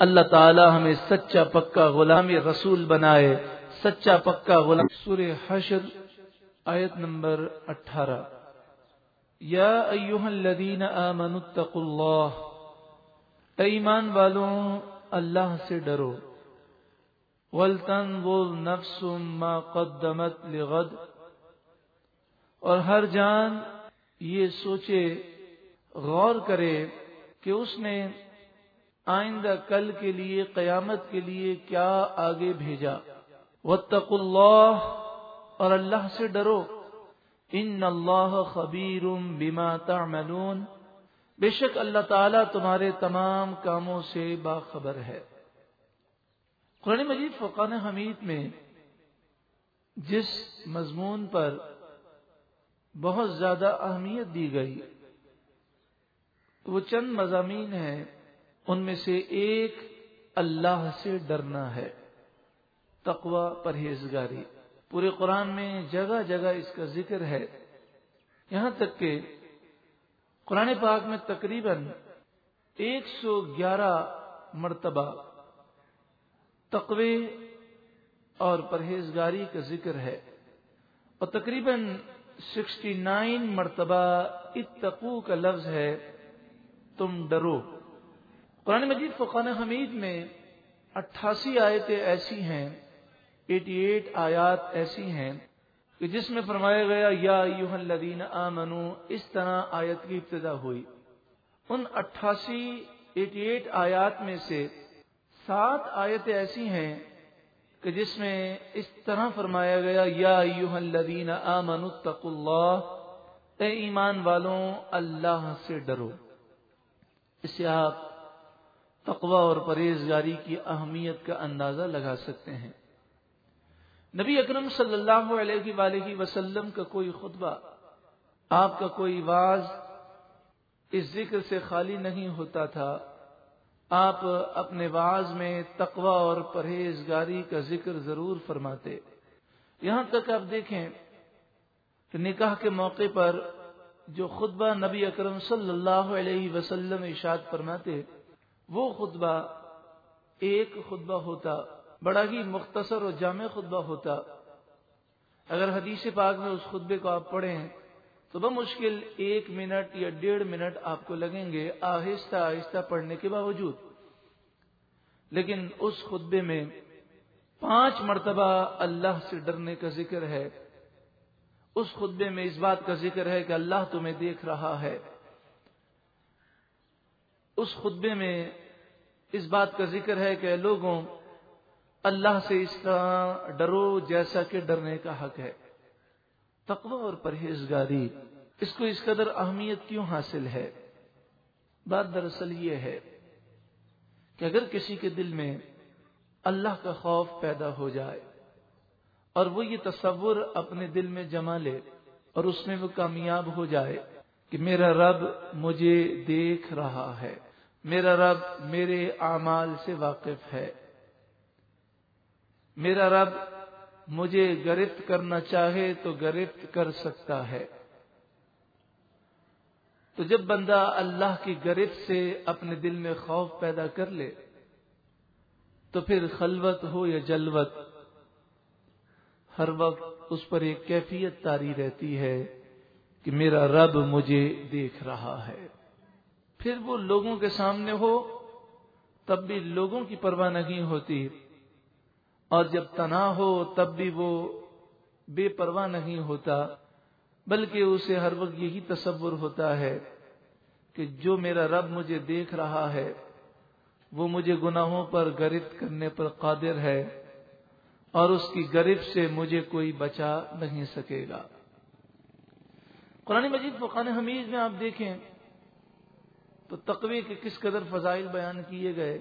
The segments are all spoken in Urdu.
اللہ تعالی ہمیں سچا پکا غلام رسول بنائے، سچا پکا غلام۔ سورہ حشر آیت نمبر اٹھارہ۔ یا ایوہ الذین آمنوا اتقوا اللہ۔ ایمان والوں، اللہ سے ڈرو۔ ولتن وہ نفس ما قدمت لغد۔ اور ہر جان یہ سوچے، غور کرے کہ اس نے آئندہ کل کے لیے، قیامت کے لیے کیا آگے بھیجا؟ واتقوا اللہ اور اللہ سے ڈرو۔ ان اللہ خبیر بما تعملون۔ بے شک اللہ تعالیٰ تمہارے تمام کاموں سے باخبر ہے۔ قرآن مجید فقان حمید میں جس مضمون پر بہت زیادہ اہمیت دی گئی، وہ چند مضامین ہیں۔ ان میں سے ایک اللہ سے ڈرنا ہے تقوا پرہیزگاری۔ پورے قرآن میں جگہ جگہ اس کا ذکر ہے۔ یہاں تک کہ قرآن پاک میں تقریباً ایک سو گیارہ مرتبہ تقوی اور پرہیزگاری کا ذکر ہے اور تقریباً سکسٹی نائن مرتبہ اتقو کا لفظ ہے، تم ڈرو۔ قرآن مجید فقان حمید میں اٹھاسی آیتیں ایسی ہیں، ایٹی ایٹ آیات ایسی ہیں کہ جس میں فرمایا گیا، یا یوہ الذین آمنو اس طرح آیت کی ابتدا ہوئی۔ ان اٹھاسی، ایٹی ایٹ آیات میں سے سات آیتیں ایسی ہیں کہ جس میں اس طرح فرمایا گیا، یا یوہ الذین آمنو اتقوا اللہ۔ اے ایمان والوں، اللہ سے ڈرو۔ اس سے آپ تقوی اور پرہیزگاری کی اہمیت کا اندازہ لگا سکتے ہیں۔ نبی اکرم صلی اللہ علیہ وآلہ وسلم کا کوئی خطبہ، آپ کا کوئی واز اس ذکر سے خالی نہیں ہوتا تھا۔ آپ اپنے واز میں تقوی اور پرہیزگاری کا ذکر ضرور فرماتے۔ یہاں تک آپ دیکھیں کہ نکاح کے موقع پر جو خطبہ نبی اکرم صلی اللہ علیہ وسلم اشاد فرماتے وہ خطبہ ایک خطبہ ہوتا، بڑا ہی مختصر اور جامع خطبہ ہوتا۔ اگر حدیث پاک میں اس خطبے کو آپ پڑھیں تو بمشکل ایک منٹ یا ڈیڑھ منٹ آپ کو لگیں گے آہستہ آہستہ پڑھنے کے باوجود۔ لیکن اس خطبے میں پانچ مرتبہ اللہ سے ڈرنے کا ذکر ہے۔ اس خطبے میں اس بات کا ذکر ہے کہ اللہ تمہیں دیکھ رہا ہے۔ اس خطبے میں اس بات کا ذکر ہے کہ لوگوں، اللہ سے اس طرح ڈرو جیسا کہ ڈرنے کا حق ہے۔ تقوی اور پرہیزگاری، اس کو اس قدر اہمیت کیوں حاصل ہے؟ بات دراصل یہ ہے کہ اگر کسی کے دل میں اللہ کا خوف پیدا ہو جائے اور وہ یہ تصور اپنے دل میں جما لے اور اس میں وہ کامیاب ہو جائے کہ میرا رب مجھے دیکھ رہا ہے۔ میرا رب میرے اعمال سے واقف ہے۔ میرا رب مجھے گرفت کرنا چاہے تو گرفت کر سکتا ہے۔ تو جب بندہ اللہ کی گرفت سے اپنے دل میں خوف پیدا کر لے، تو پھر خلوت ہو یا جلوت، ہر وقت اس پر ایک کیفیت تاری رہتی ہے کہ میرا رب مجھے دیکھ رہا ہے۔ پھر وہ لوگوں کے سامنے ہو، تب بھی لوگوں کی پرواہ نہیں ہوتی۔ اور جب تنا ہو، تب بھی وہ بے پرواہ نہیں ہوتا، بلکہ اسے ہر وقت یہی تصور ہوتا ہے کہ جو میرا رب مجھے دیکھ رہا ہے، وہ مجھے گناہوں پر گرفت کرنے پر قادر ہے، اور اس کی گرفت سے مجھے کوئی بچا نہیں سکے گا۔ قرآن مجید فقان حمید میں آپ دیکھیں۔ تو تقوی کے کس قدر فضائل بیان کیے گئے؟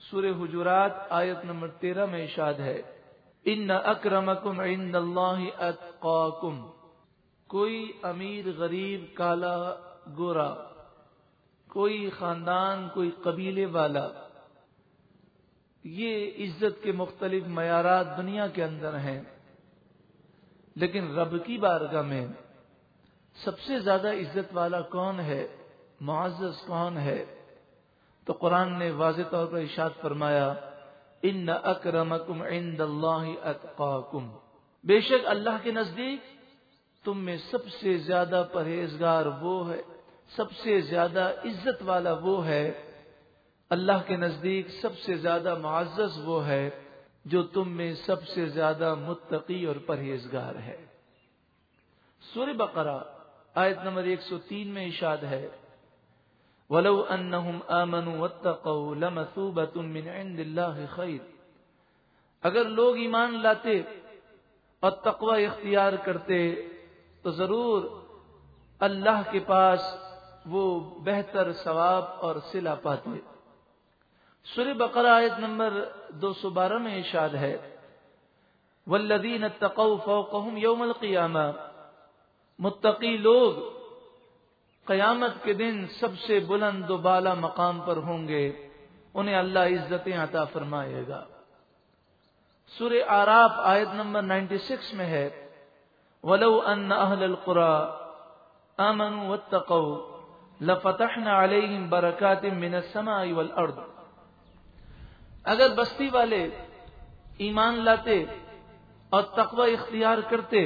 سور حجرات آیت نمبر تیرہ میں اشاد ہے، ان اکرمکم عند اللہ اتقاکم کوئی امیر غریب کالا گورا، کوئی خاندان، کوئی قبیلے والا، یہ عزت کے مختلف معیارات دنیا کے اندر ہیں، لیکن رب کی بارگاہ میں سب سے زیادہ عزت والا کون ہے؟ معزز کون ہے؟ تو قرآن نے واضح طور پر اشاد فرمایا، ان اکرمکم عند اللہ اتقاکم. بے شک اللہ کے نزدیک تم میں سب سے زیادہ پرہیزگار وہ ہے، سب سے زیادہ عزت والا وہ ہے۔ اللہ کے نزدیک سب سے زیادہ معزز وہ ہے، جو تم میں سب سے زیادہ متقی اور پرہیزگار ہے۔ سور بقرہ، آیت نمبر ایک سو تین میں اشاد ہے ولو انہم آمنوا واتقوا لمثوبت من عند اللہ خیر۔ اگر لوگ ایمان لاتے اور تقوی اختیار کرتے، تو ضرور اللہ کے پاس وہ بہتر ثواب اور سلا پاتے۔ سر بقرہ آیت نمبر دو سو بارہ میں اشاد ہے ولدین تقو فوقہم یوم القیامہ۔ متقی لوگ قیامت کے دن سب سے بلند و بالا مقام پر ہوں گے، انہیں اللہ عزتیں عطا فرمائے گا۔ سور آراف آیت نمبر نائنٹی سکس میں ہے، ولو ان اہل القرا امن وتقو لفتحنا علیہم برکات من السماء والارض اگر بستی والے ایمان لاتے اور تقوی اختیار کرتے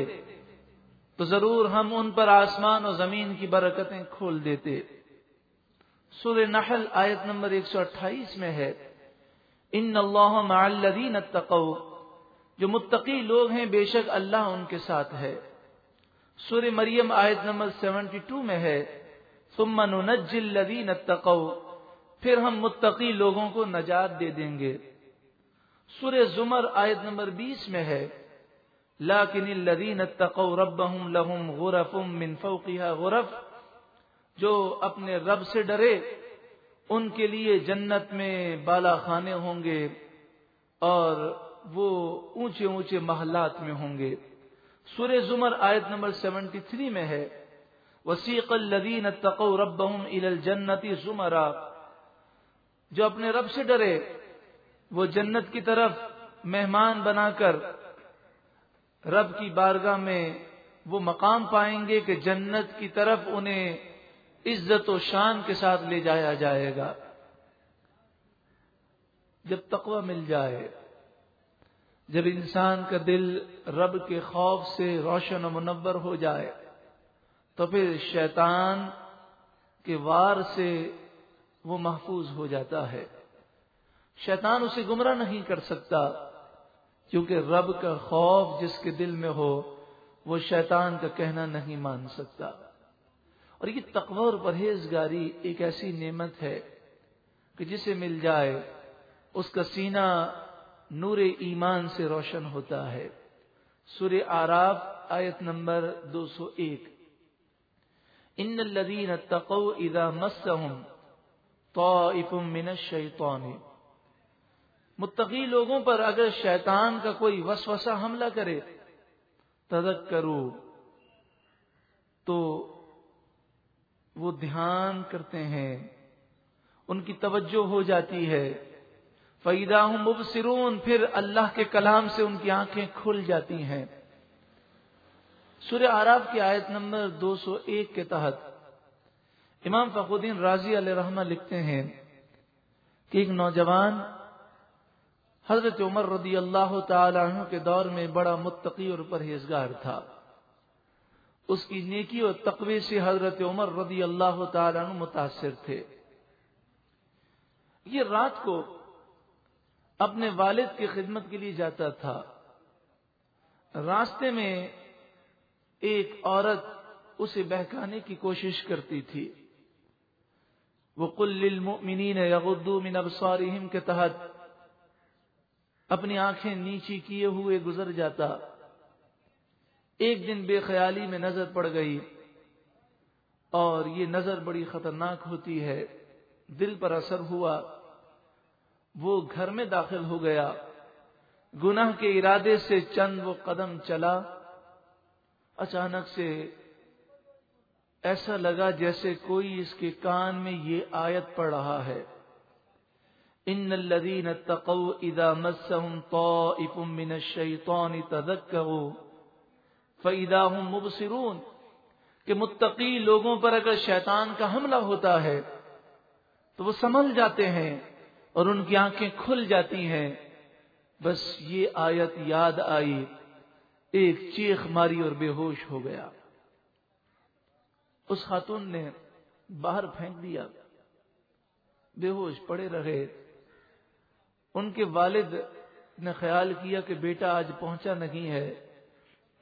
تو ضرور ہم ان پر آسمان اور زمین کی برکتیں کھول دیتے۔ سور نحل آیت نمبر ایک سو اٹھائیس میں ہے۔ ان اللہ مع الذین اتقوا، جو متقی لوگ ہیں، بے شک اللہ ان کے ساتھ ہے۔ سور مریم آیت نمبر سیونٹی ٹو میں ہے۔ ثم ننجی الذین اتقوا، پھر ہم متقی لوگوں کو نجات دے دیں گے۔ سور زمر آیت نمبر بیس میں ہے۔ لاکن الذین اتقوا ربهم لهم غرف من فوقها غرف، جو اپنے رب سے ڈرے، ان کے لیے جنت میں بالا خانے ہوں گے اور وہ اونچے اونچے محلات میں ہوں گے۔ سورہ زمر آیت نمبر سیونٹی تھری میں ہے، وسیق الدین تقو رب الجنتی زمرا۔ جو اپنے رب سے ڈرے، وہ جنت کی طرف مہمان بنا کر رب کی بارگاہ میں وہ مقام پائیں گے کہ جنت کی طرف انہیں عزت و شان کے ساتھ لے جایا جائے گا۔ جب تقوی مل جائے، جب انسان کا دل رب کے خوف سے روشن و منور ہو جائے، تو پھر شیطان کے وار سے وہ محفوظ ہو جاتا ہے۔ شیطان اسے گمراہ نہیں کر سکتا۔ کیونکہ رب کا خوف جس کے دل میں ہو، وہ شیطان کا کہنا نہیں مان سکتا۔ اور یہ تقور پرہیزگاری ایک ایسی نعمت ہے کہ جسے مل جائے، اس کا سینہ نور ایمان سے روشن ہوتا ہے۔ سور آراف آیت نمبر دو سو ایک۔ ان الذين اتقوا اذا مسهم طائف من الشيطان متقی لوگوں پر اگر شیطان کا کوئی وسوسہ حملہ کرے تدک کرو تو وہ دھیان کرتے ہیں، ان کی توجہ ہو جاتی ہے۔ فیدا مبصرون، پھر اللہ کے کلام سے ان کی آنکھیں کھل جاتی ہیں۔ سورہ آراف کی آیت نمبر دو سو ایک کے تحت امام فخودین راضی علیہ رحمہ لکھتے ہیں کہ ایک نوجوان حضرت عمر رضی اللہ تعالی عنہ کے دور میں بڑا متقی اور پرہیزگار تھا۔ اس کی نیکی اور تقوی سے حضرت عمر رضی اللہ تعالی عنہ متاثر تھے۔ یہ رات کو اپنے والد کی خدمت کے لیے جاتا تھا۔ راستے میں ایک عورت اسے بہکانے کی کوشش کرتی تھی۔ وہ کل المؤمنین یغدو من ابصارہم کے تحت اپنی آنکھیں نیچی کیے ہوئے گزر جاتا۔ ایک دن بے خیالی میں نظر پڑ گئی اور یہ نظر بڑی خطرناک ہوتی ہے۔ دل پر اثر ہوا۔ وہ گھر میں داخل ہو گیا۔ گناہ کے ارادے سے چند وہ قدم چلا۔ اچانک سے ایسا لگا جیسے کوئی اس کے کان میں یہ آیت پڑھ رہا ہے۔ ان الذين اتقوا اذا مسهم طائف من الشيطان تذكروا فاذا هم مبصرون کہ متقی لوگوں پر اگر شیطان کا حملہ ہوتا ہے، تو وہ سنبھل جاتے ہیں اور ان کی آنکھیں کھل جاتی ہیں۔ بس یہ آیت یاد آئی، ایک چیخ ماری اور بے ہوش ہو گیا۔ اس خاتون نے باہر پھینک دیا۔ بے ہوش پڑے رہے۔ ان کے والد نے خیال کیا کہ بیٹا آج پہنچا نہیں ہے۔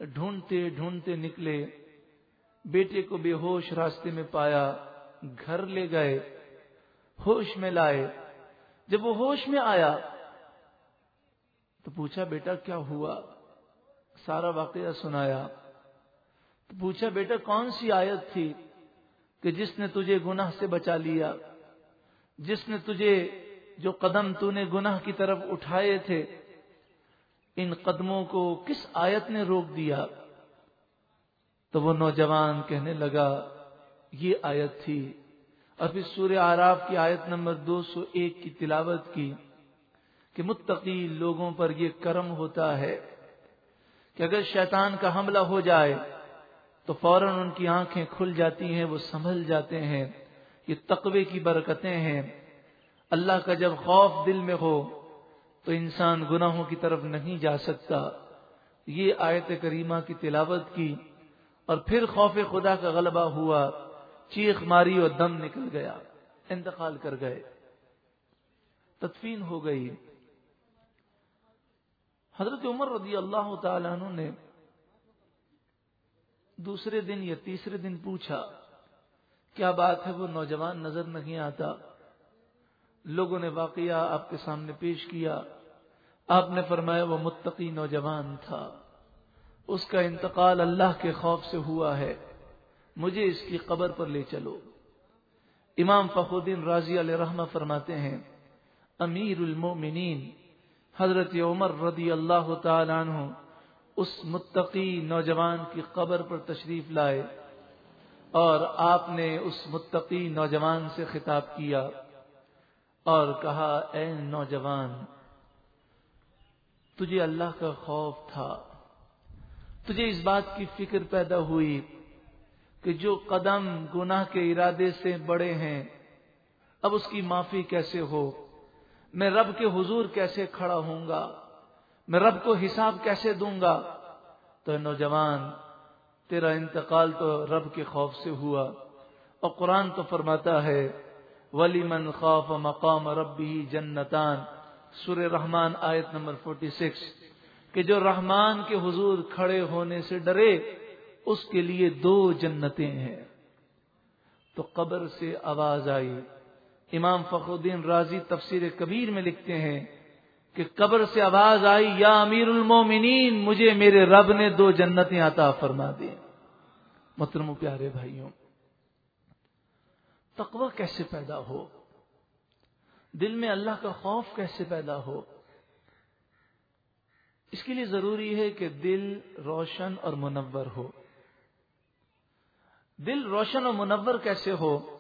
ڈھونڈتے ڈھونڈتے نکلے۔ بیٹے کو بے ہوش راستے میں پایا، گھر لے گئے، ہوش میں لائے۔ جب وہ ہوش میں آیا تو پوچھا، بیٹا کیا ہوا؟ سارا واقعہ سنایا۔ تو پوچھا، بیٹا کون سی آیت تھی کہ جس نے تجھے گناہ سے بچا لیا؟ جس نے تجھے جو قدم تو نے گناہ کی طرف اٹھائے تھے، ان قدموں کو کس آیت نے روک دیا؟ تو وہ نوجوان کہنے لگا، یہ آیت تھی۔ اور پھر سورہ آراف کی آیت نمبر دو سو ایک کی تلاوت کی کہ متقی لوگوں پر یہ کرم ہوتا ہے کہ اگر شیطان کا حملہ ہو جائے تو فوراً ان کی آنکھیں کھل جاتی ہیں، وہ سنبھل جاتے ہیں۔ یہ تقوی کی برکتیں ہیں۔ اللہ کا جب خوف دل میں ہو تو انسان گناہوں کی طرف نہیں جا سکتا۔ یہ آیت کریمہ کی تلاوت کی اور پھر خوف خدا کا غلبہ ہوا، چیخ ماری اور دم نکل گیا، انتقال کر گئے۔ تدفین ہو گئی۔ حضرت عمر رضی اللہ تعالیٰ عنہ نے دوسرے دن یا تیسرے دن پوچھا، کیا بات ہے؟ وہ نوجوان نظر نہیں آتا۔ لوگوں نے واقعہ آپ کے سامنے پیش کیا۔ آپ نے فرمایا وہ متقی نوجوان تھا۔ اس کا انتقال اللہ کے خوف سے ہوا ہے۔ مجھے اس کی قبر پر لے چلو۔ امام فخودین راضی علیہ رحمہ فرماتے ہیں، امیر المومنین حضرت عمر رضی اللہ تعالی عنہ اس متقی نوجوان کی قبر پر تشریف لائے اور آپ نے اس متقی نوجوان سے خطاب کیا۔ اور کہا، اے نوجوان، تجھے اللہ کا خوف تھا۔ تجھے اس بات کی فکر پیدا ہوئی کہ جو قدم گناہ کے ارادے سے بڑے ہیں، اب اس کی معافی کیسے ہو؟ میں رب کے حضور کیسے کھڑا ہوں گا؟ میں رب کو حساب کیسے دوں گا؟ تو نوجوان، تیرا انتقال تو رب کے خوف سے ہوا اور قرآن تو فرماتا ہے ولی من خوف مقام ربی جنتان۔ سر رحمان آیت نمبر فورٹی سکس کہ جو رحمان کے حضور کھڑے ہونے سے ڈرے، اس کے لیے دو جنتیں ہیں۔ تو قبر سے آواز آئی۔ امام فخر الدین راضی تفسیر کبیر میں لکھتے ہیں کہ قبر سے آواز آئی، یا امیر المومنین، مجھے میرے رب نے دو جنتیں عطا فرما دی محترم پیارے بھائیوں تقوی کیسے پیدا ہو؟ دل میں اللہ کا خوف کیسے پیدا ہو؟ اس کے لیے ضروری ہے کہ دل روشن اور منور ہو۔ دل روشن اور منور کیسے ہو؟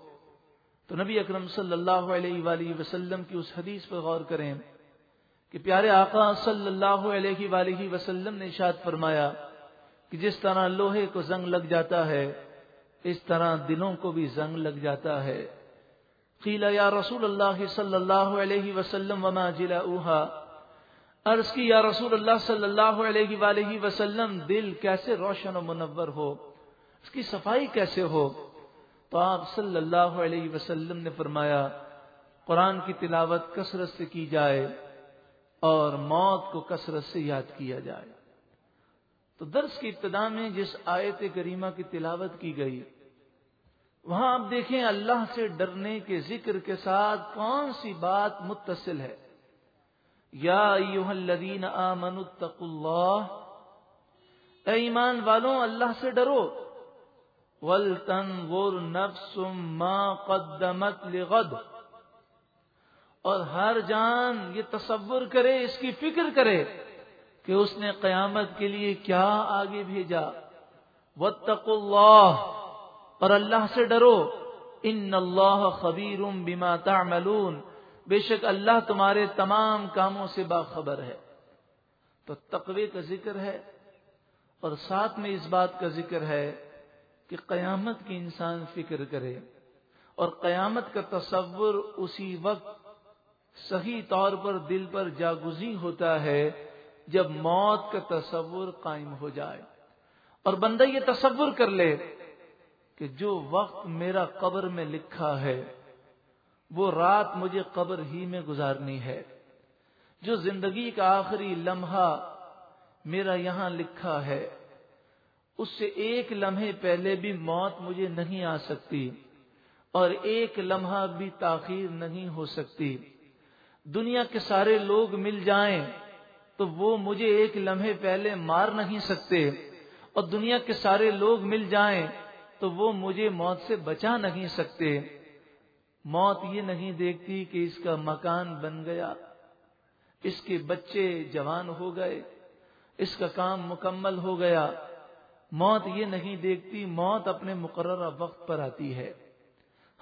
تو نبی اکرم صلی اللہ علیہ وآلہ وسلم کی اس حدیث پر غور کریں کہ پیارے آقا صلی اللہ علیہ وآلہ وسلم نے اشاد فرمایا کہ جس طرح لوہے کو زنگ لگ جاتا ہے اس طرح دلوں کو بھی زنگ لگ جاتا ہے۔ قیل یا رسول اللہ صلی اللہ علیہ وسلم وما جلا اوہا عرض کی، یا رسول اللہ صلی اللہ علیہ وآلہ وسلم، دل کیسے روشن و منور ہو؟ اس کی صفائی کیسے ہو؟ تو آپ صلی اللہ علیہ وسلم نے فرمایا، قرآن کی تلاوت کثرت سے کی جائے اور موت کو کثرت سے یاد کیا جائے۔ تو درس کی ابتدا میں جس آیت کریمہ کی تلاوت کی گئی، وہاں آپ دیکھیں اللہ سے ڈرنے کے ذکر کے ساتھ کون سی بات متصل ہے۔ یا الذین آمنوا اتقوا اللہ۔ اے ایمان والوں، اللہ سے ڈرو۔ وَلْتَنْظُرْ نَفْسٌ مَا قَدَّمَتْ لِغَدْ۔ اور ہر جان یہ تصور کرے، اس کی فکر کرے۔ کہ اس نے قیامت کے لیے کیا آگے بھیجا؟ وَاتَّقُوا اللَّهِ اور اللہ سے ڈرو۔ ان اللہ خبیر بما تعملون۔ بے شک اللہ تمہارے تمام کاموں سے باخبر ہے۔ تو تقوی کا ذکر ہے اور ساتھ میں اس بات کا ذکر ہے کہ قیامت کی انسان فکر کرے اور قیامت کا تصور اسی وقت صحیح طور پر دل پر جاگزی ہوتا ہے جب موت کا تصور قائم ہو جائے اور بندہ یہ تصور کر لے کہ جو وقت میرا قبر میں لکھا ہے، وہ رات مجھے قبر ہی میں گزارنی ہے۔ جو زندگی کا آخری لمحہ میرا یہاں لکھا ہے، اس سے ایک لمحے پہلے بھی موت مجھے نہیں آ سکتی اور ایک لمحہ بھی تاخیر نہیں ہو سکتی۔ دنیا کے سارے لوگ مل جائیں۔ تو وہ مجھے ایک لمحے پہلے مار نہیں سکتے اور دنیا کے سارے لوگ مل جائیں تو وہ مجھے موت سے بچا نہیں سکتے۔ موت یہ نہیں دیکھتی کہ اس کا مکان بن گیا۔ اس کے بچے جوان ہو گئے۔ اس کا کام مکمل ہو گیا۔ موت یہ نہیں دیکھتی، موت اپنے مقررہ وقت پر آتی ہے۔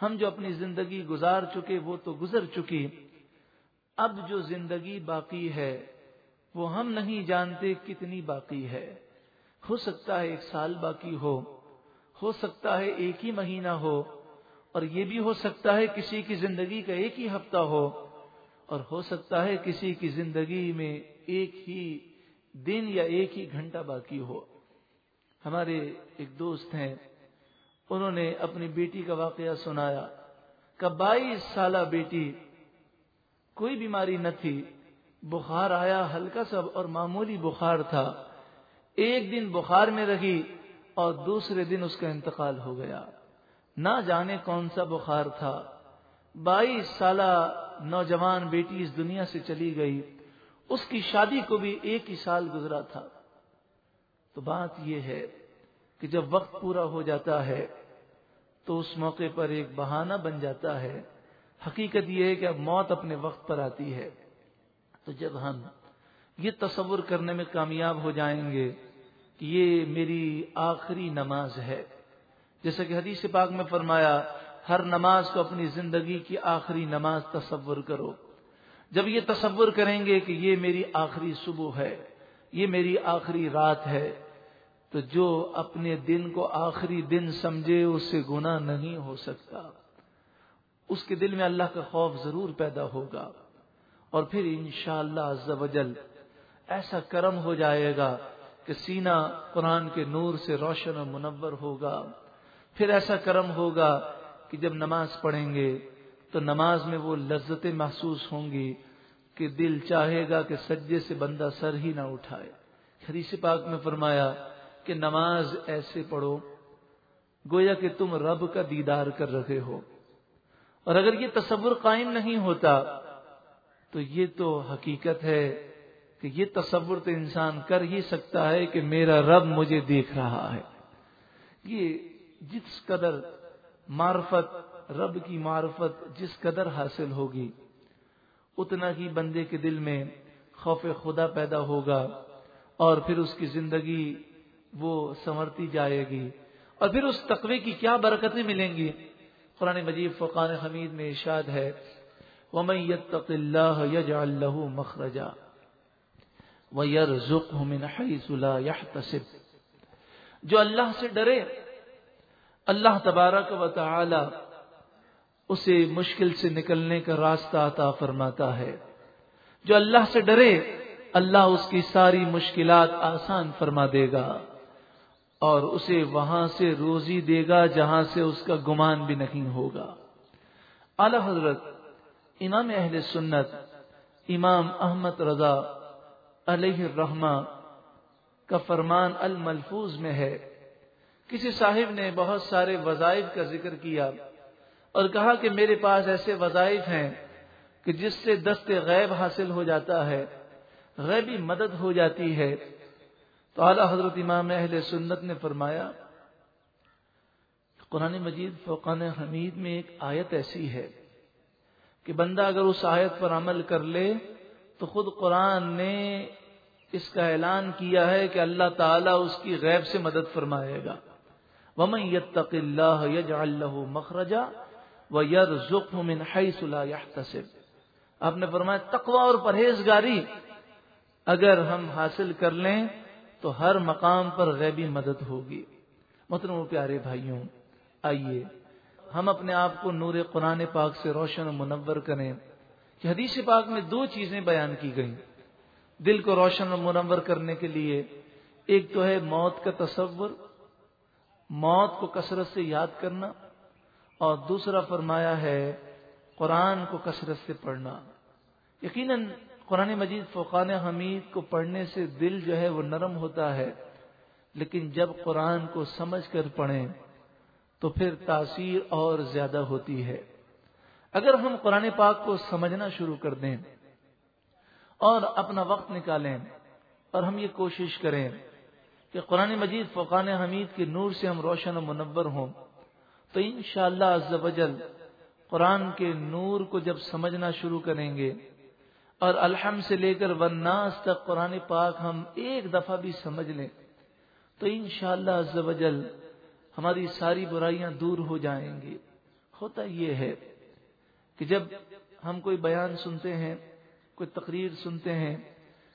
ہم جو اپنی زندگی گزار چکے، وہ تو گزر چکی۔ اب جو زندگی باقی ہے وہ ہم نہیں جانتے کتنی باقی ہے۔ ہو سکتا ہے ایک سال باقی ہو ہو سکتا ہے ایک ہی مہینہ ہو، اور یہ بھی ہو سکتا ہے کسی کی زندگی کا ایک ہی ہفتہ ہو، اور ہو سکتا ہے کسی کی زندگی میں ایک ہی دن یا ایک ہی گھنٹہ باقی ہو۔ ہمارے ایک دوست ہیں، انہوں نے اپنی بیٹی کا واقعہ سنایا۔ کہ بائیس سالہ بیٹی، کوئی بیماری نہ تھی بخار آیا، ہلکا سا اور معمولی بخار تھا۔ ایک دن بخار میں رہی اور دوسرے دن اس کا انتقال ہو گیا۔ نہ جانے کون سا بخار تھا۔ بائیس سالہ نوجوان بیٹی اس دنیا سے چلی گئی۔ اس کی شادی کو بھی ایک ہی سال گزرا تھا۔ تو بات یہ ہے کہ جب وقت پورا ہو جاتا ہے تو اس موقع پر ایک بہانہ بن جاتا ہے۔ حقیقت یہ ہے کہ اب موت اپنے وقت پر آتی ہے۔ تو جب ہم یہ تصور کرنے میں کامیاب ہو جائیں گے کہ یہ میری آخری نماز ہے۔ جیسا کہ حدیث پاک میں فرمایا، ہر نماز کو اپنی زندگی کی آخری نماز تصور کرو۔ جب یہ تصور کریں گے کہ یہ میری آخری صبح ہے، یہ میری آخری رات ہے، تو جو اپنے دن کو آخری دن سمجھے اس سے گنا نہیں ہو سکتا۔ اس کے دل میں اللہ کا خوف ضرور پیدا ہوگا۔ اور پھر انشاءاللہ شاء اللہ ایسا کرم ہو جائے گا کہ سینہ قرآن کے نور سے روشن و منور ہوگا۔ پھر ایسا کرم ہوگا کہ جب نماز پڑھیں گے تو نماز میں وہ لذتیں محسوس ہوں گی کہ دل چاہے گا کہ سجے سے بندہ سر ہی نہ اٹھائے۔ حدیث پاک میں فرمایا کہ نماز ایسے پڑھو گویا کہ تم رب کا دیدار کر رہے ہو۔ اور اگر یہ تصور قائم نہیں ہوتا تو یہ تو حقیقت ہے کہ یہ تصور تو انسان کر ہی سکتا ہے کہ میرا رب مجھے دیکھ رہا ہے۔ یہ جس قدر معرفت، رب کی معرفت جس قدر حاصل ہوگی، اتنا ہی بندے کے دل میں خوف خدا پیدا ہوگا اور پھر اس کی زندگی وہ سنورتی جائے گی۔ اور پھر اس تقوی کی کیا برکتیں ملیں گی؟ قرآن مجید فقان حمید میں ارشاد ہے وَمَن يَتَّقِ اللَّهَ يَجْعَل لَّهُ مَخْرَجًا وَيَرْزُقْهُ مِنْ حَيْثُ لَا يَحْتَسِبْ۔ جو اللہ سے ڈرے، اللہ تبارک و تعالی اسے مشکل سے نکلنے کا راستہ عطا فرماتا ہے۔ جو اللہ سے ڈرے، اللہ اس کی ساری مشکلات آسان فرما دے گا اور اسے وہاں سے روزی دے گا جہاں سے اس کا گمان بھی نہیں ہوگا۔ اعلی حضرت امام اہل سنت، امام احمد رضا علیہ الرحمہ کا فرمان الملفوظ میں ہے۔ کسی صاحب نے بہت سارے وظائف کا ذکر کیا اور کہا کہ میرے پاس ایسے وظائف ہیں کہ جس سے دست غیب حاصل ہو جاتا ہے، غیبی مدد ہو جاتی ہے۔ تو اعلی حضرت امام اہل سنت نے فرمایا، قرآن مجید فوقان حمید میں ایک آیت ایسی ہے۔ کہ بندہ اگر اس آیت پر عمل کر لے تو خود قرآن نے اس کا اعلان کیا ہے کہ اللہ تعالیٰ اس کی غیب سے مدد فرمائے گا۔ ومن يتق الله يجعل له مخرجا ويرزقه من حيث لا يحتسب۔ آپ نے فرمایا، تقوی اور پرہیزگاری اگر ہم حاصل کر لیں تو ہر مقام پر غیبی مدد ہوگی۔ مطلب محترم پیارے بھائیوں، آئیے ہم اپنے آپ کو نور قرآن پاک سے روشن و منور کریں کہ حدیث پاک میں دو چیزیں بیان کی گئیں۔ دل کو روشن و منور کرنے کے لیے ایک تو ہے موت کا تصور، موت کو کثرت سے یاد کرنا، اور دوسرا فرمایا ہے قرآن کو کثرت سے پڑھنا۔ یقیناً قرآن مجید فوقان حمید کو پڑھنے سے دل جو ہے وہ نرم ہوتا ہے، لیکن جب قرآن کو سمجھ کر پڑھیں تو پھر تاثیر اور زیادہ ہوتی ہے۔ اگر ہم قرآن پاک کو سمجھنا شروع کر دیں اور اپنا وقت نکالیں اور ہم یہ کوشش کریں کہ قرآن مجید فقان حمید کے نور سے ہم روشن و منور ہوں، تو انشاءاللہ شاء اللہ قرآن کے نور کو جب سمجھنا شروع کریں گے اور الحم سے لے کر وناس تک قرآن پاک ہم ایک دفعہ بھی سمجھ لیں، تو انشاءاللہ شاء اللہ ہماری ساری برائیاں دور ہو جائیں گی۔ ہوتا یہ ہے کہ جب ہم کوئی بیان سنتے ہیں، کوئی تقریر سنتے ہیں،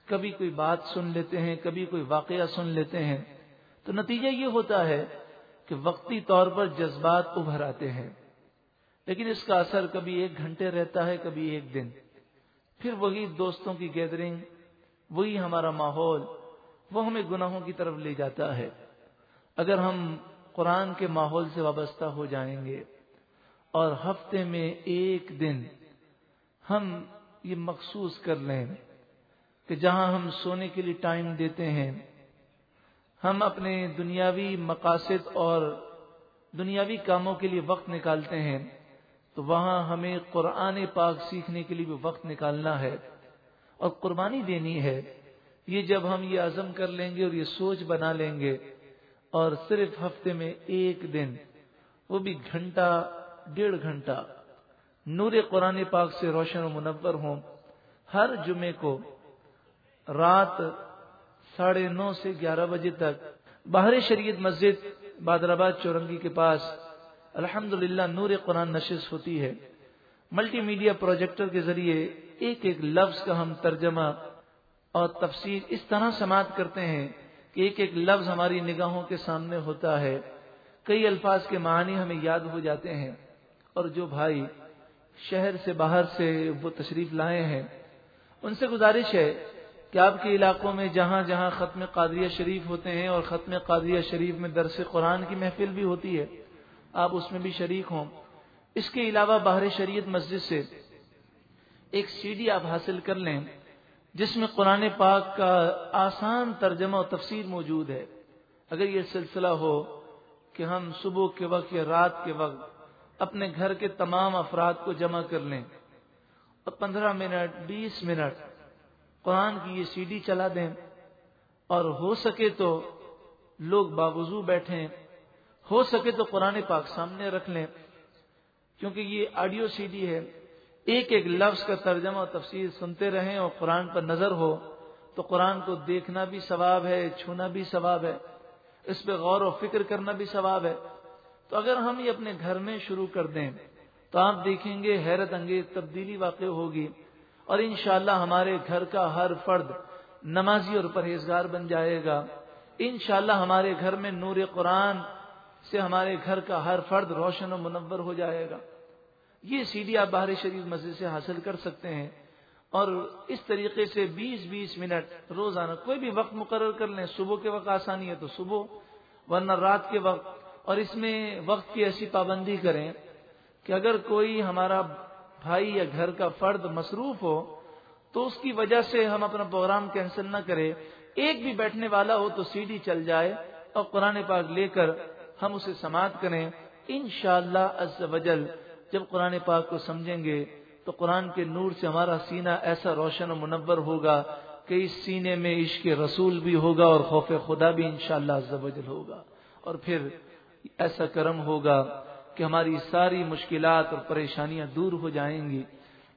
کبھی کوئی بات سن لیتے ہیں، کبھی کوئی واقعہ سن لیتے ہیں، تو نتیجہ یہ ہوتا ہے کہ وقتی طور پر جذبات ابھر آتے ہیں۔ لیکن اس کا اثر کبھی ایک گھنٹے رہتا ہے، کبھی ایک دن۔ پھر وہی دوستوں کی گیدرنگ وہی ہمارا ماحول، وہ ہمیں گناہوں کی طرف لے جاتا ہے۔ اگر ہم قرآن کے ماحول سے وابستہ ہو جائیں گے اور ہفتے میں ایک دن ہم یہ مخصوص کر لیں کہ جہاں ہم سونے کے لیے ٹائم دیتے ہیں، ہم اپنے دنیاوی مقاصد اور دنیاوی کاموں کے لیے وقت نکالتے ہیں، تو وہاں ہمیں قرآن پاک سیکھنے کے لیے بھی وقت نکالنا ہے اور قربانی دینی ہے۔ یہ جب ہم یہ عزم کر لیں گے اور یہ سوچ بنا لیں گے اور صرف ہفتے میں ایک دن، وہ بھی گھنٹہ، ڈیڑھ گھنٹہ۔ نور قرآن پاک سے روشن و منور ہوں۔ ہر جمعے کو رات ساڑھے نو سے گیارہ بجے تک باہر شریعت مسجد، بادر آباد چورنگی کے پاس الحمد نور قرآن نشست ہوتی ہے۔ ملٹی میڈیا پروجیکٹر کے ذریعے ایک ایک لفظ کا ہم ترجمہ اور تفسیر اس طرح سماعت کرتے ہیں۔ کہ ایک ایک لفظ ہماری نگاہوں کے سامنے ہوتا ہے۔ کئی الفاظ کے معنی ہمیں یاد ہو جاتے ہیں۔ اور جو بھائی شہر سے باہر سے وہ تشریف لائے ہیں۔ ان سے گزارش ہے کہ آپ کے علاقوں میں جہاں جہاں ختم قادریہ شریف ہوتے ہیں اور ختم قادریہ شریف میں درس قرآن کی محفل بھی ہوتی ہے، آپ اس میں بھی شریک ہوں۔ اس کے علاوہ باہر شریعت مسجد سے ایک سی ڈی آپ حاصل کر لیں۔ جس میں قرآن پاک کا آسان ترجمہ و تفسیر موجود ہے۔ اگر یہ سلسلہ ہو کہ ہم صبح کے وقت یا رات کے وقت اپنے گھر کے تمام افراد کو جمع کر لیں اور پندرہ منٹ، بیس منٹ قرآن کی یہ سی ڈی چلا دیں اور ہو سکے تو لوگ باوضو بیٹھیں، ہو سکے تو قرآن پاک سامنے رکھ لیں، کیونکہ یہ آڈیو سی ڈی ہے۔ ایک ایک لفظ کا ترجمہ اور تفصیل سنتے رہیں اور قرآن پر نظر ہو تو قرآن کو دیکھنا بھی ثواب ہے، چھونا بھی ثواب ہے، اس پہ غور و فکر کرنا بھی ثواب ہے۔ تو اگر ہم یہ اپنے گھر میں شروع کر دیں تو آپ دیکھیں گے حیرت انگیز تبدیلی واقع ہوگی اور انشاءاللہ ہمارے گھر کا ہر فرد نمازی اور پرہیزگار بن جائے گا۔ انشاءاللہ ہمارے گھر میں نور قرآن سے ہمارے گھر کا ہر فرد روشن و منور ہو جائے گا۔ یہ سیڑھی آپ باہر شریف مسجد سے حاصل کر سکتے ہیں اور اس طریقے سے بیس بیس منٹ روزانہ کوئی بھی وقت مقرر کر لیں، صبح کے وقت آسانی ہے تو صبح، ورنہ رات کے وقت۔ اور اس میں وقت کی ایسی پابندی کریں کہ اگر کوئی ہمارا بھائی یا گھر کا فرد مصروف ہو، تو اس کی وجہ سے ہم اپنا پروگرام کینسل نہ کریں۔ ایک بھی بیٹھنے والا ہو تو سی ڈی چل جائے اور قرآن پاک لے کر ہم اسے سماعت کریں۔ ان شاء اللہ جب قرآن پاک کو سمجھیں گے تو قرآن کے نور سے ہمارا سینہ ایسا روشن و منور ہوگا کہ اس سینے میں عشق رسول بھی ہوگا اور خوف خدا بھی انشاءاللہ شاء اللہ ہوگا۔ اور پھر ایسا کرم ہوگا کہ ہماری ساری مشکلات اور پریشانیاں دور ہو جائیں گی۔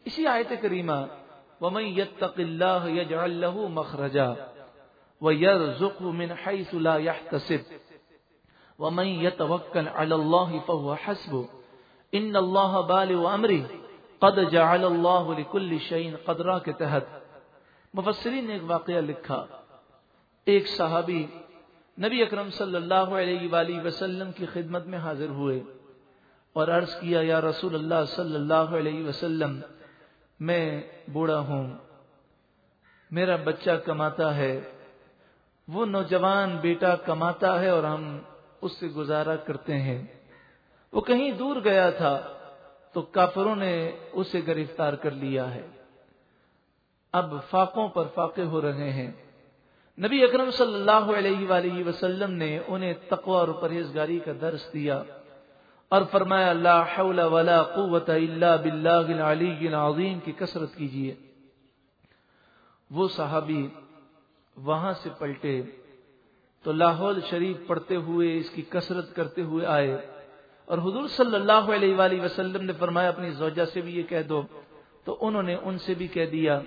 اسی آیت کریمہ، ومن يتق الله يجعل له مخرجا ويرزقه من حيث لا يحتسب، ومن يتوكل على الله فهو حسبه ان الله بالغ امره قد جعل الله لكل شيء قدرا کے تحت۔ مفسرین نے ایک واقعہ لکھا۔ ایک صحابی نبی اکرم صلی اللہ علیہ وآلہ وسلم کی خدمت میں حاضر ہوئے اور عرض کیا، یا رسول اللہ صلی اللہ علیہ وسلم، میں بوڑھا ہوں۔ میرا بچہ کماتا ہے۔ وہ نوجوان بیٹا کماتا ہے اور ہم اس سے گزارا کرتے ہیں۔ وہ کہیں دور گیا تھا تو کافروں نے اسے گرفتار کر لیا ہے۔ اب فاقوں پر فاقے ہو رہے ہیں۔ نبی اکرم صلی اللہ علیہ وآلہ وسلم نے انہیں تقوی اور پرہیزگاری کا درس دیا اور فرمایا، لا حول ولا قوت الا باللہ العلی العظیم کی کثرت کیجیے وہ صحابی وہاں سے پلٹے تو لاہور شریف پڑھتے ہوئے اس کی کثرت کرتے ہوئے آئے۔ اور حضور صلی اللہ علیہ وآلہ وسلم نے فرمایا، اپنی زوجہ سے بھی یہ کہہ دو۔ تو انہوں نے ان سے بھی کہہ دیا،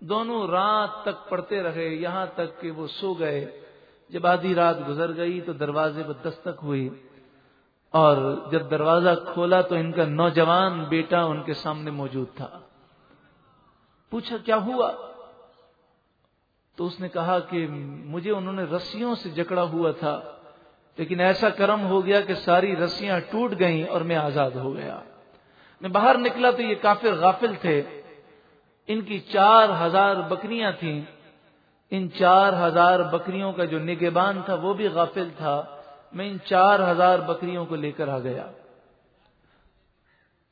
دونوں رات تک پڑھتے رہے، یہاں تک کہ وہ سو گئے۔ جب آدھی رات گزر گئی تو دروازے پر دستک ہوئی۔ اور جب دروازہ کھولا تو ان کا نوجوان بیٹا ان کے سامنے موجود تھا۔ پوچھا، کیا ہوا؟ تو اس نے کہا کہ مجھے انہوں نے رسیوں سے جکڑا ہوا تھا۔ لیکن ایسا کرم ہو گیا کہ ساری رسیاں ٹوٹ گئیں اور میں آزاد ہو گیا۔ میں باہر نکلا تو یہ کافر غافل تھے۔ ان کی چار ہزار بکریاں تھیں۔ ان چار ہزار بکریوں کا جو نگبان تھا وہ بھی غافل تھا۔ میں ان چار ہزار بکریوں کو لے کر آ گیا۔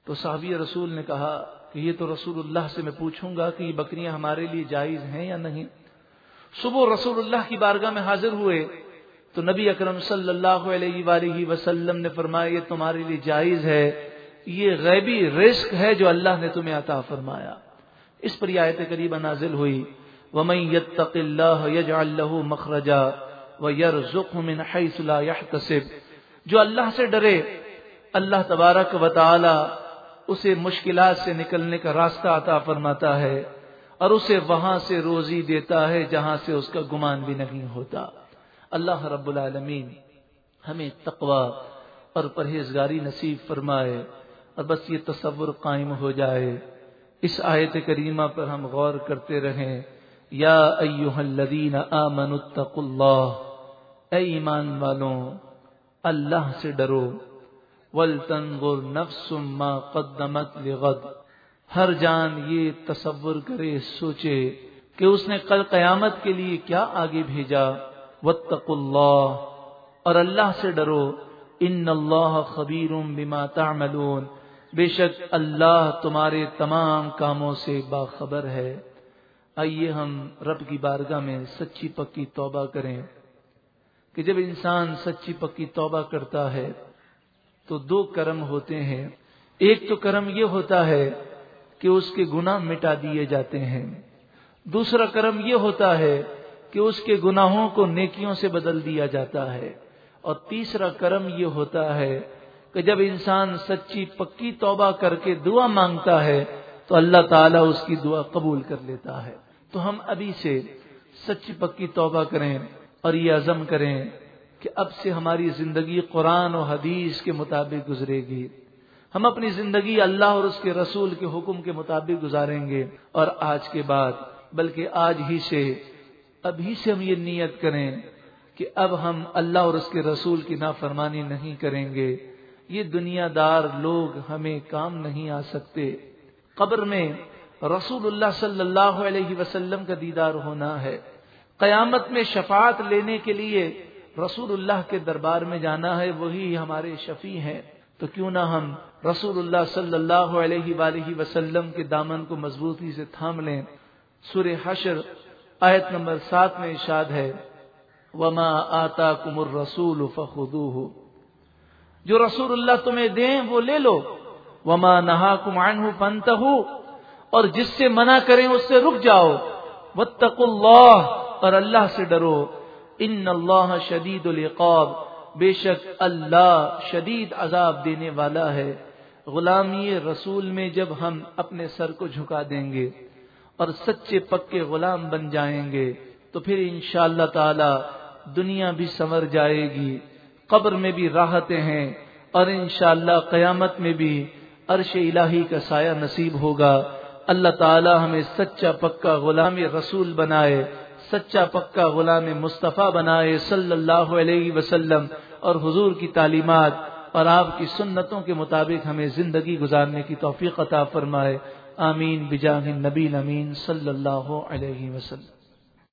تو صحابی رسول نے کہا کہ یہ تو رسول اللہ سے میں پوچھوں گا کہ یہ بکریاں ہمارے لیے جائز ہیں یا نہیں۔ صبح رسول اللہ کی بارگاہ میں حاضر ہوئے۔ تو نبی اکرم صلی اللہ علیہ وآلہ وسلم نے فرمایا، یہ تمہارے لیے جائز ہے، یہ غیبی رزق ہے جو اللہ نے تمہیں عطا فرمایا۔ اس پر یہ آیت قریب نازل ہوئی۔ وَمَن يَتَّقِ اللَّهَ يَجْعَل لَّهُ مَخْرَجًا وَيَرْزُقْهُ مِنْ حَيْثُ لَا يَحْتَسِبْ۔ جو اللہ سے ڈرے، اللہ تبارک و تعالی اسے مشکلات سے نکلنے کا راستہ عطا فرماتا ہے اور اسے وہاں سے روزی دیتا ہے جہاں سے اس کا گمان بھی نہیں ہوتا۔ اللہ رب العالمین ہمیں تقوا اور پرہیزگاری نصیب فرمائے اور بس یہ تصور قائم ہو جائے۔ اس آیت کریمہ پر ہم غور کرتے رہیں۔ یا ایوہ الذین آمنوا اتقوا اللہ۔ اے ایمان والوں، اللہ سے ڈرو۔ ولتنظر نفس ما قدمت لغد۔ ہر جان یہ تصور کرے، سوچے کہ اس نے کل قیامت کے لیے کیا آگے بھیجا۔ واتقوا اللہ، اور اللہ سے ڈرو، ان اللہ خبیر بما تعملون۔ بے شک اللہ تمہارے تمام کاموں سے باخبر ہے۔ آئیے ہم رب کی بارگاہ میں سچی پکی توبہ کریں۔ کہ جب انسان سچی پکی توبہ کرتا ہے، تو دو کرم ہوتے ہیں۔ ایک تو کرم یہ ہوتا ہے کہ اس کے گناہ مٹا دیے جاتے ہیں۔ دوسرا کرم یہ ہوتا ہے کہ اس کے گناہوں کو نیکیوں سے بدل دیا جاتا ہے۔ اور تیسرا کرم یہ ہوتا ہے کہ جب انسان سچی پکی توبہ کر کے دعا مانگتا ہے، تو اللہ تعالیٰ اس کی دعا قبول کر لیتا ہے۔ تو ہم ابھی سے سچی پکی توبہ کریں اور یہ عزم کریں کہ اب سے ہماری زندگی قرآن و حدیث کے مطابق گزرے گی۔ ہم اپنی زندگی اللہ اور اس کے رسول کے حکم کے مطابق گزاریں گے۔ اور آج کے بعد، بلکہ آج ہی سے ابھی سے ہم یہ نیت کریں کہ اب ہم اللہ اور اس کے رسول کی نافرمانی نہیں کریں گے۔ یہ دنیا دار لوگ ہمیں کام نہیں آ سکتے۔ قبر میں رسول اللہ صلی اللہ علیہ وسلم کا دیدار ہونا ہے۔ قیامت میں شفاعت لینے کے لیے رسول اللہ کے دربار میں جانا ہے، وہی ہمارے شفیع ہیں۔ تو کیوں نہ ہم رسول اللہ صلی اللہ علیہ وآلہ وسلم کے دامن کو مضبوطی سے تھام لیں۔ سور حشر آیت نمبر سات میں ارشاد ہے، وما آتا کمر رسول فخو جو رسول اللہ تمہیں دیں وہ لے لو۔ وما نہا کمان پنت اور جس سے منع کریں اس سے رک جاؤ۔ وتق اللہ اور اللہ سے ڈرو۔ ان اللہ شدید العقاب۔ بے شک اللہ شدید عذاب دینے والا ہے۔ غلامی رسول میں جب ہم اپنے سر کو جھکا دیں گے۔ اور سچے پکے غلام بن جائیں گے تو پھر ان شاء اللہ تعالی دنیا بھی سنور جائے گی، قبر میں بھی راحتیں ہیں اور انشاءاللہ اللہ قیامت میں بھی عرش الہی کا سایہ نصیب ہوگا۔ اللہ تعالی ہمیں سچا پکا غلام رسول بنائے، سچا پکا غلام مصطفیٰ بنائے صلی اللہ علیہ وسلم اور حضور کی تعلیمات اور آپ کی سنتوں کے مطابق ہمیں زندگی گزارنے کی توفیق عطا فرمائے۔ آمین بجاہ نبی امین صلی اللہ علیہ وسلم